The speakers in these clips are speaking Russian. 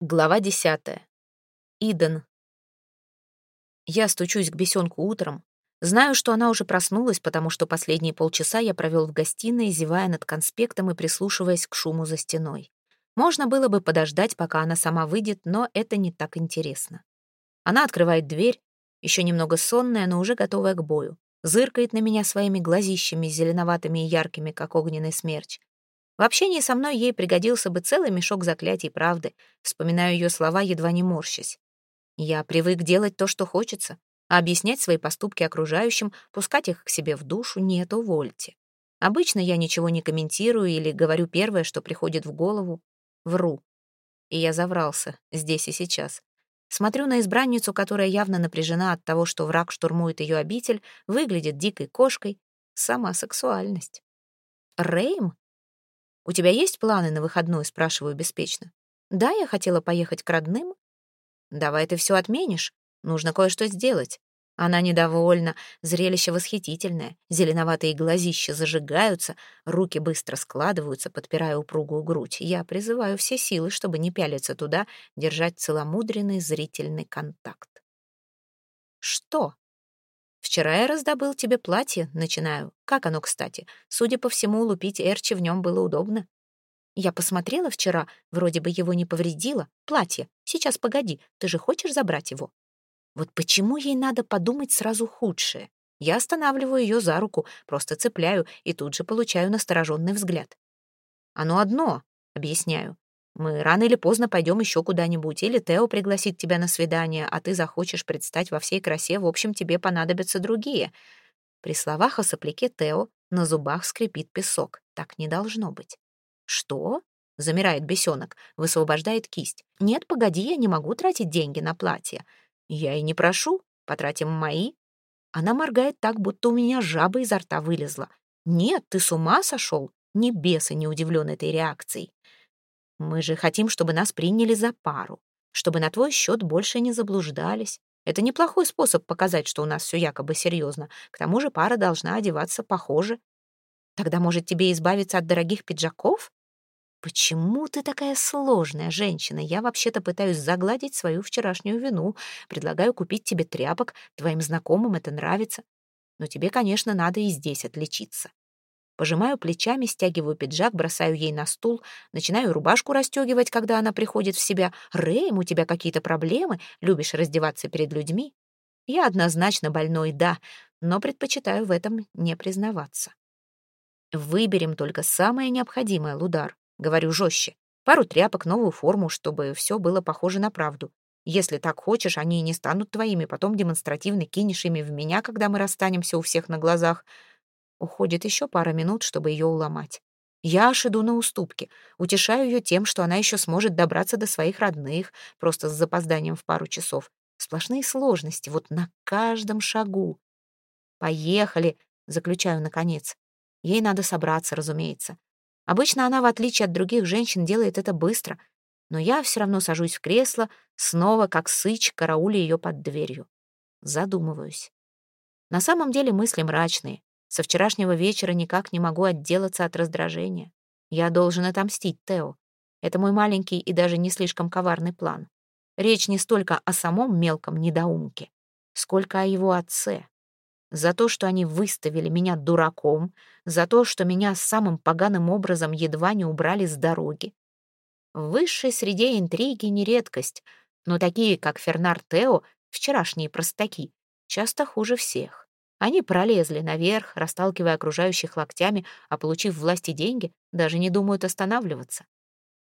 Глава десятая. Иден. Я стучусь к бесенку утром. Знаю, что она уже проснулась, потому что последние полчаса я провел в гостиной, зевая над конспектом и прислушиваясь к шуму за стеной. Можно было бы подождать, пока она сама выйдет, но это не так интересно. Она открывает дверь, еще немного сонная, но уже готовая к бою. Зыркает на меня своими глазищами, зеленоватыми и яркими, как огненный смерч. В общении со мной ей пригодился бы целый мешок заклятий правды. Вспоминаю ее слова, едва не морщась. Я привык делать то, что хочется, а объяснять свои поступки окружающим, пускать их к себе в душу нет, увольте. Обычно я ничего не комментирую или говорю первое, что приходит в голову. Вру. И я заврался здесь и сейчас. Смотрю на избранницу, которая явно напряжена от того, что враг штурмует ее обитель, выглядит дикой кошкой. Сама сексуальность. Рейм? «У тебя есть планы на выходной?» — спрашиваю беспечно. «Да, я хотела поехать к родным». «Давай ты все отменишь. Нужно кое-что сделать». Она недовольна, зрелище восхитительное, зеленоватые глазища зажигаются, руки быстро складываются, подпирая упругую грудь. Я призываю все силы, чтобы не пялиться туда, держать целомудренный зрительный контакт. «Что?» Вчера я раздобыл тебе платье, начинаю. Как оно, кстати? Судя по всему, лупить Эрчи в нем было удобно. Я посмотрела вчера, вроде бы его не повредило. Платье. Сейчас погоди, ты же хочешь забрать его? Вот почему ей надо подумать сразу худшее? Я останавливаю ее за руку, просто цепляю и тут же получаю настороженный взгляд. Оно одно, объясняю. Мы рано или поздно пойдем еще куда-нибудь, или Тео пригласит тебя на свидание, а ты захочешь предстать во всей красе, в общем, тебе понадобятся другие. При словах о сопляке Тео на зубах скрипит песок. Так не должно быть. Что? Замирает бесенок, высвобождает кисть. Нет, погоди, я не могу тратить деньги на платье. Я и не прошу, потратим мои. Она моргает так, будто у меня жаба изо рта вылезла. Нет, ты с ума сошел? Ни беса не удивлен этой реакцией. Мы же хотим, чтобы нас приняли за пару, чтобы на твой счет больше не заблуждались. Это неплохой способ показать, что у нас все якобы серьезно. К тому же пара должна одеваться похоже. Тогда, может, тебе избавиться от дорогих пиджаков? Почему ты такая сложная женщина? Я вообще-то пытаюсь загладить свою вчерашнюю вину. Предлагаю купить тебе тряпок, твоим знакомым это нравится. Но тебе, конечно, надо и здесь отличиться. Пожимаю плечами, стягиваю пиджак, бросаю ей на стул, начинаю рубашку расстегивать, когда она приходит в себя. «Рэйм, у тебя какие-то проблемы? Любишь раздеваться перед людьми?» Я однозначно больной, да, но предпочитаю в этом не признаваться. «Выберем только самое необходимое, Лудар», — говорю жестче. «Пару тряпок, новую форму, чтобы все было похоже на правду. Если так хочешь, они и не станут твоими, потом демонстративно кинешь ими в меня, когда мы расстанемся у всех на глазах. Уходит еще пара минут, чтобы ее уломать. Я аж иду на уступки, утешаю ее тем, что она еще сможет добраться до своих родных, просто с запозданием в пару часов. Сплошные сложности, вот на каждом шагу. «Поехали», — заключаю наконец. Ей надо собраться, разумеется. Обычно она, в отличие от других женщин, делает это быстро, но я все равно сажусь в кресло, снова, как сыч, карауля ее под дверью. Задумываюсь. На самом деле мысли мрачные. Со вчерашнего вечера никак не могу отделаться от раздражения. Я должен отомстить Тео. Это мой маленький и даже не слишком коварный план. Речь не столько о самом мелком недоумке, сколько о его отце. За то, что они выставили меня дураком, за то, что меня самым поганым образом едва не убрали с дороги. В высшей среде интриги не редкость, но такие, как Фернар Тео, вчерашние простаки, часто хуже всех. Они пролезли наверх, расталкивая окружающих локтями, а получив власти деньги, даже не думают останавливаться.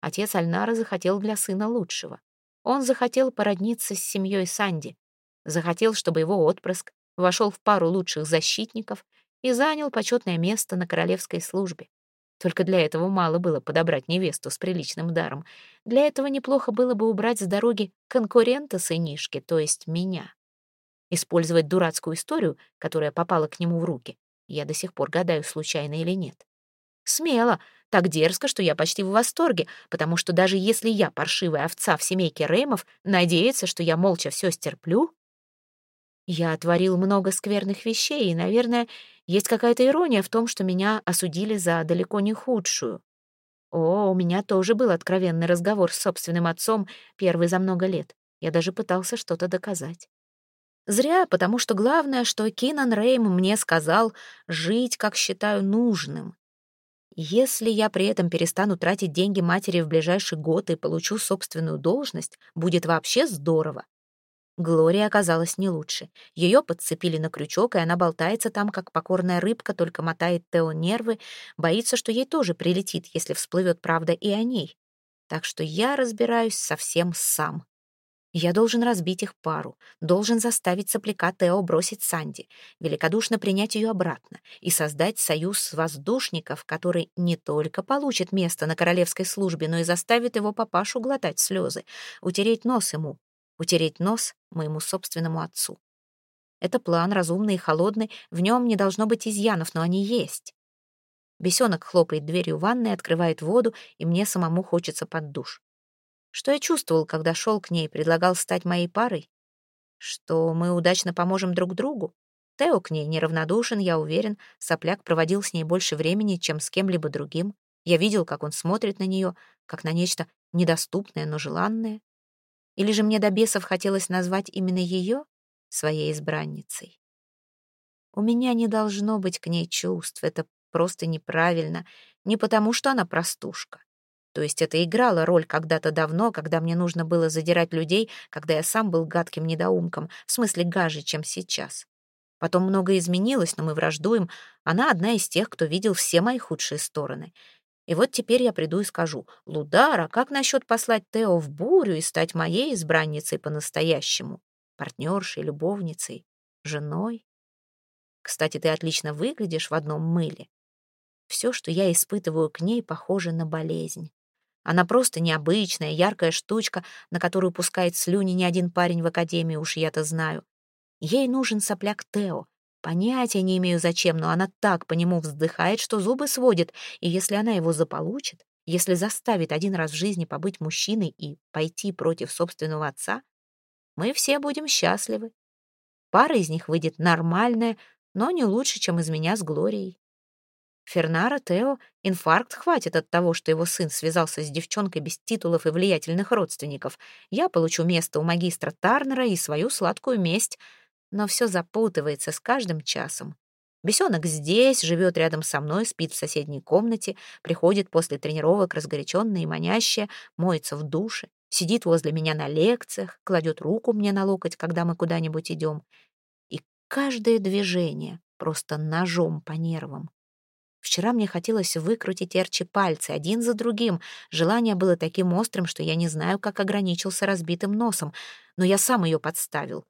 Отец Альнара захотел для сына лучшего. Он захотел породниться с семьей Санди. Захотел, чтобы его отпрыск вошел в пару лучших защитников и занял почетное место на королевской службе. Только для этого мало было подобрать невесту с приличным даром. Для этого неплохо было бы убрать с дороги конкурента сынишки, то есть меня. Использовать дурацкую историю, которая попала к нему в руки, я до сих пор гадаю, случайно или нет. Смело, так дерзко, что я почти в восторге, потому что даже если я паршивая овца в семейке Реймов, надеяться, что я молча все стерплю? Я творил много скверных вещей, и, наверное, есть какая-то ирония в том, что меня осудили за далеко не худшую. О, у меня тоже был откровенный разговор с собственным отцом, первый за много лет. Я даже пытался что-то доказать. Зря, потому что главное, что Кинан Рейм мне сказал, жить, как считаю нужным. Если я при этом перестану тратить деньги матери в ближайший год и получу собственную должность, будет вообще здорово. Глория оказалась не лучше. Ее подцепили на крючок, и она болтается там, как покорная рыбка, только мотает Тео нервы, боится, что ей тоже прилетит, если всплывет правда и о ней. Так что я разбираюсь совсем сам. Я должен разбить их пару, должен заставить сопляка Тео бросить Санди, великодушно принять ее обратно и создать союз воздушников, который не только получит место на королевской службе, но и заставит его папашу глотать слезы, утереть нос ему, утереть нос моему собственному отцу. Это план разумный и холодный, в нем не должно быть изъянов, но они есть. Бесенок хлопает дверью ванной, открывает воду, и мне самому хочется под душ. Что я чувствовал, когда шел к ней, предлагал стать моей парой? Что мы удачно поможем друг другу? Тео к ней неравнодушен, я уверен. Сопляк проводил с ней больше времени, чем с кем-либо другим. Я видел, как он смотрит на нее, как на нечто недоступное, но желанное. Или же мне до бесов хотелось назвать именно ее своей избранницей? У меня не должно быть к ней чувств, это просто неправильно, не потому что она простушка. То есть это играло роль когда-то давно, когда мне нужно было задирать людей, когда я сам был гадким недоумком, в смысле гаже, чем сейчас. Потом многое изменилось, но мы враждуем. Она одна из тех, кто видел все мои худшие стороны. И вот теперь я приду и скажу, «Лудара, как насчет послать Тео в бурю и стать моей избранницей по-настоящему? Партнершей, любовницей, женой? Кстати, ты отлично выглядишь в одном мыле. Все, что я испытываю к ней, похоже на болезнь. Она просто необычная, яркая штучка, на которую пускает слюни ни один парень в академии, уж я-то знаю. Ей нужен сопляк Тео. Понятия не имею зачем, но она так по нему вздыхает, что зубы сводит, и если она его заполучит, если заставит один раз в жизни побыть мужчиной и пойти против собственного отца, мы все будем счастливы. Пара из них выйдет нормальная, но не лучше, чем из меня с Глорией. Фернара Тео инфаркт хватит от того, что его сын связался с девчонкой без титулов и влиятельных родственников. Я получу место у магистра Тарнера и свою сладкую месть. Но все запутывается с каждым часом. Бесенок здесь, живет рядом со мной, спит в соседней комнате, приходит после тренировок разгоряченная и манящая, моется в душе, сидит возле меня на лекциях, кладет руку мне на локоть, когда мы куда-нибудь идем. И каждое движение просто ножом по нервам. Вчера мне хотелось выкрутить Эрчи пальцы один за другим. Желание было таким острым, что я не знаю, как ограничился разбитым носом. Но я сам ее подставил.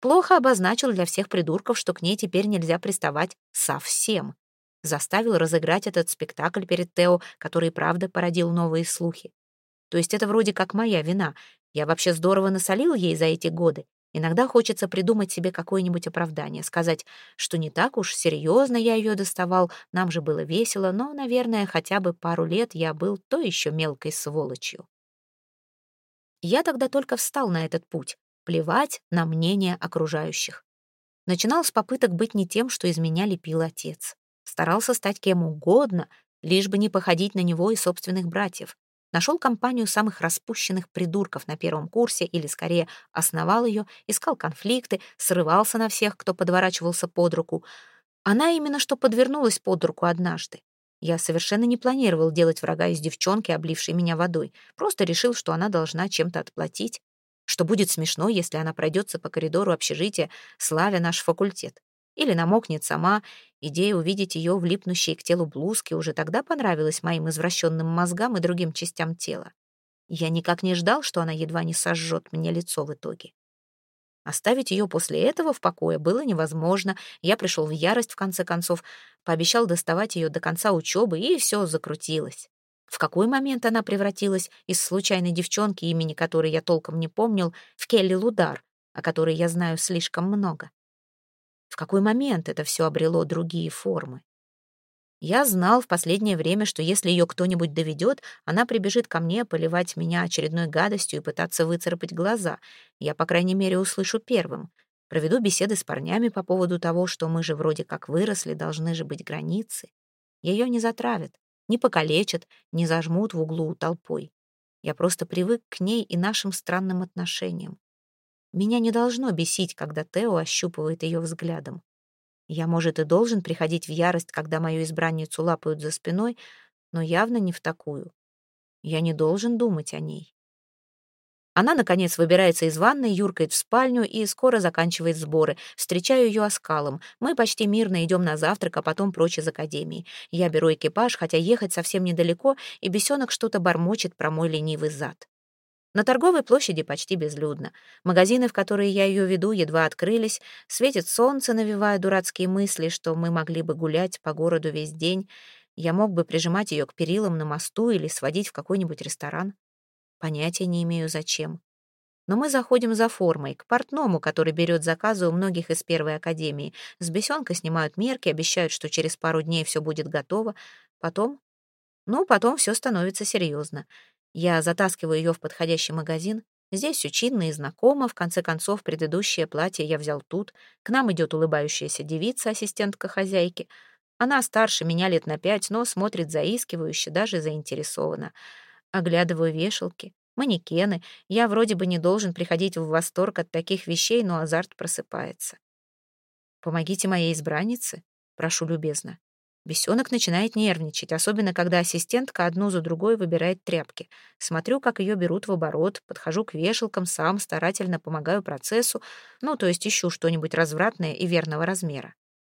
Плохо обозначил для всех придурков, что к ней теперь нельзя приставать совсем. Заставил разыграть этот спектакль перед Тео, который, правда, породил новые слухи. То есть это вроде как моя вина. Я вообще здорово насолил ей за эти годы. Иногда хочется придумать себе какое-нибудь оправдание, сказать, что не так уж серьезно я ее доставал, нам же было весело, но, наверное, хотя бы пару лет я был то еще мелкой сволочью. Я тогда только встал на этот путь, плевать на мнение окружающих. Начинал с попыток быть не тем, что из меня лепил отец. Старался стать кем угодно, лишь бы не походить на него и собственных братьев. Нашел компанию самых распущенных придурков на первом курсе, или, скорее, основал ее, искал конфликты, срывался на всех, кто подворачивался под руку. Она именно что подвернулась под руку однажды. Я совершенно не планировал делать врага из девчонки, облившей меня водой. Просто решил, что она должна чем-то отплатить. Что будет смешно, если она пройдется по коридору общежития, славя наш факультет. Или намокнет сама. Идея увидеть ее влипнущей к телу блузки уже тогда понравилась моим извращенным мозгам и другим частям тела. Я никак не ждал, что она едва не сожжет мне лицо в итоге. Оставить ее после этого в покое было невозможно. Я пришел в ярость, в конце концов, пообещал доставать ее до конца учебы, и все закрутилось. В какой момент она превратилась из случайной девчонки, имени которой я толком не помнил, в Келли Лудар, о которой я знаю слишком много? В какой момент это все обрело другие формы? Я знал в последнее время, что если ее кто-нибудь доведет, она прибежит ко мне поливать меня очередной гадостью и пытаться выцарапать глаза. Я, по крайней мере, услышу первым. Проведу беседы с парнями по поводу того, что мы же вроде как выросли, должны же быть границы. Ее не затравят. не покалечат, не зажмут в углу толпой. Я просто привык к ней и нашим странным отношениям. Меня не должно бесить, когда Тео ощупывает ее взглядом. Я, может, и должен приходить в ярость, когда мою избранницу лапают за спиной, но явно не в такую. Я не должен думать о ней. Она, наконец, выбирается из ванной, юркает в спальню и скоро заканчивает сборы. Встречаю ее оскалом. Мы почти мирно идем на завтрак, а потом прочь из академии. Я беру экипаж, хотя ехать совсем недалеко, и бесенок что-то бормочет про мой ленивый зад. На торговой площади почти безлюдно. Магазины, в которые я ее веду, едва открылись. Светит солнце, навевая дурацкие мысли, что мы могли бы гулять по городу весь день. Я мог бы прижимать ее к перилам на мосту или сводить в какой-нибудь ресторан. Понятия не имею, зачем. Но мы заходим за формой, к портному, который берет заказы у многих из первой академии. С бесенка снимают мерки, обещают, что через пару дней все будет готово. Потом... Ну, потом все становится серьезно. Я затаскиваю ее в подходящий магазин. Здесь все чинно и знакомо. В конце концов, предыдущее платье я взял тут. К нам идет улыбающаяся девица, ассистентка хозяйки. Она старше меня лет на пять, но смотрит заискивающе, даже заинтересованно. Оглядываю вешалки, манекены. Я вроде бы не должен приходить в восторг от таких вещей, но азарт просыпается. «Помогите моей избраннице», — прошу любезно. Бесенок начинает нервничать, особенно когда ассистентка одну за другой выбирает тряпки. Смотрю, как ее берут в оборот, подхожу к вешалкам, сам старательно помогаю процессу, ну, то есть ищу что-нибудь развратное и верного размера.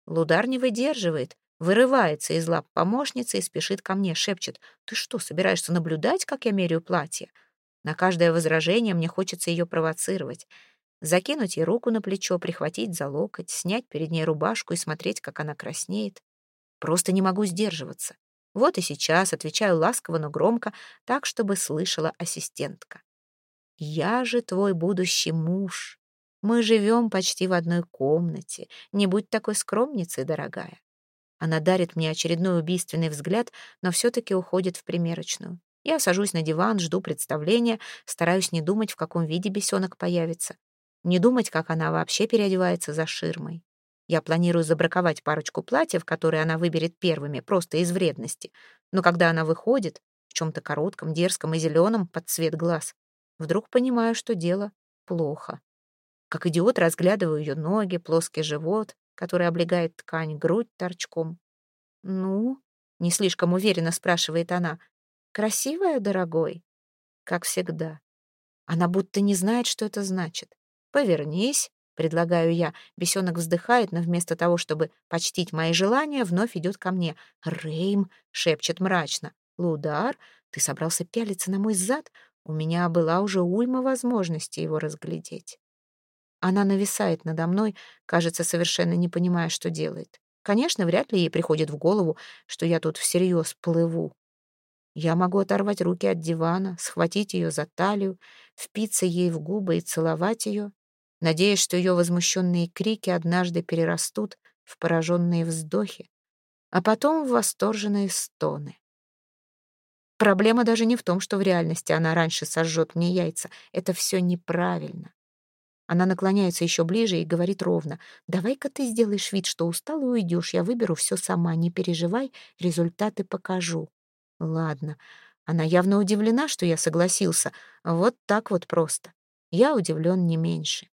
Лудар не выдерживает, Вырывается из лап помощницы и спешит ко мне, шепчет. «Ты что, собираешься наблюдать, как я меряю платье?» На каждое возражение мне хочется ее провоцировать. Закинуть ей руку на плечо, прихватить за локоть, снять перед ней рубашку и смотреть, как она краснеет. Просто не могу сдерживаться. Вот и сейчас отвечаю ласково, но громко, так, чтобы слышала ассистентка. «Я же твой будущий муж. Мы живем почти в одной комнате. Не будь такой скромницей, дорогая. Она дарит мне очередной убийственный взгляд, но все-таки уходит в примерочную. Я сажусь на диван, жду представления, стараюсь не думать, в каком виде бесенок появится. Не думать, как она вообще переодевается за ширмой. Я планирую забраковать парочку платьев, которые она выберет первыми, просто из вредности. Но когда она выходит, в чем-то коротком, дерзком и зеленом, под цвет глаз, вдруг понимаю, что дело плохо. Как идиот разглядываю ее ноги, плоский живот, который облегает ткань, грудь торчком. «Ну?» — не слишком уверенно спрашивает она. «Красивая, дорогой?» «Как всегда». Она будто не знает, что это значит. «Повернись», — предлагаю я. Бесенок вздыхает, но вместо того, чтобы почтить мои желания, вновь идет ко мне. «Рейм», — шепчет мрачно. «Лудар, ты собрался пялиться на мой зад? У меня была уже уйма возможности его разглядеть». Она нависает надо мной, кажется, совершенно не понимая, что делает. Конечно, вряд ли ей приходит в голову, что я тут всерьез плыву. Я могу оторвать руки от дивана, схватить ее за талию, впиться ей в губы и целовать ее, надеясь, что ее возмущенные крики однажды перерастут в пораженные вздохи, а потом в восторженные стоны. Проблема даже не в том, что в реальности она раньше сожжет мне яйца. Это все неправильно. Она наклоняется еще ближе и говорит ровно. «Давай-ка ты сделаешь вид, что устал и уйдешь. Я выберу все сама. Не переживай, результаты покажу». «Ладно». Она явно удивлена, что я согласился. Вот так вот просто. Я удивлен не меньше.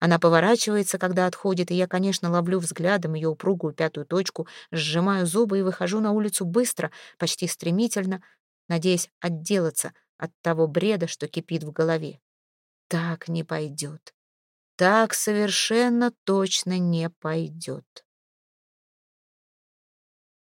Она поворачивается, когда отходит, и я, конечно, ловлю взглядом ее упругую пятую точку, сжимаю зубы и выхожу на улицу быстро, почти стремительно, надеясь отделаться от того бреда, что кипит в голове. Так не пойдет так совершенно точно не пойдет.